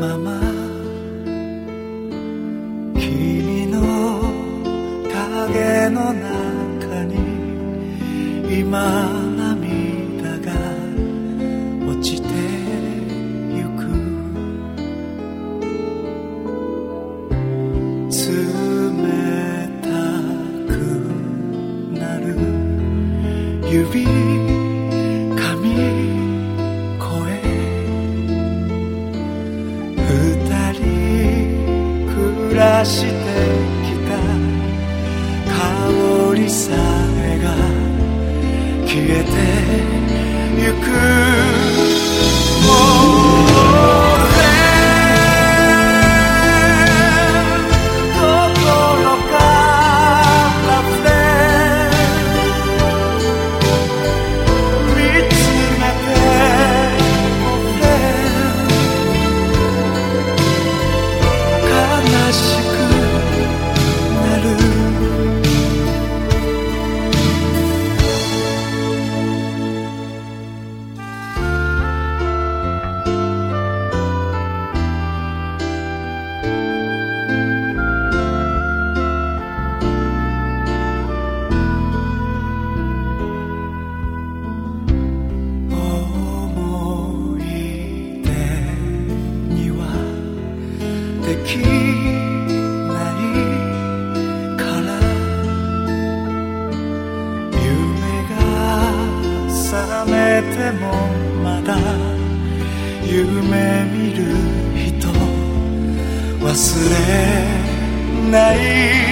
ま君の影の中に今涙が落ちてゆく。冷たくなる。指二人暮らしてきた香りさえが消えてゆく。でもまだ夢見る人忘れない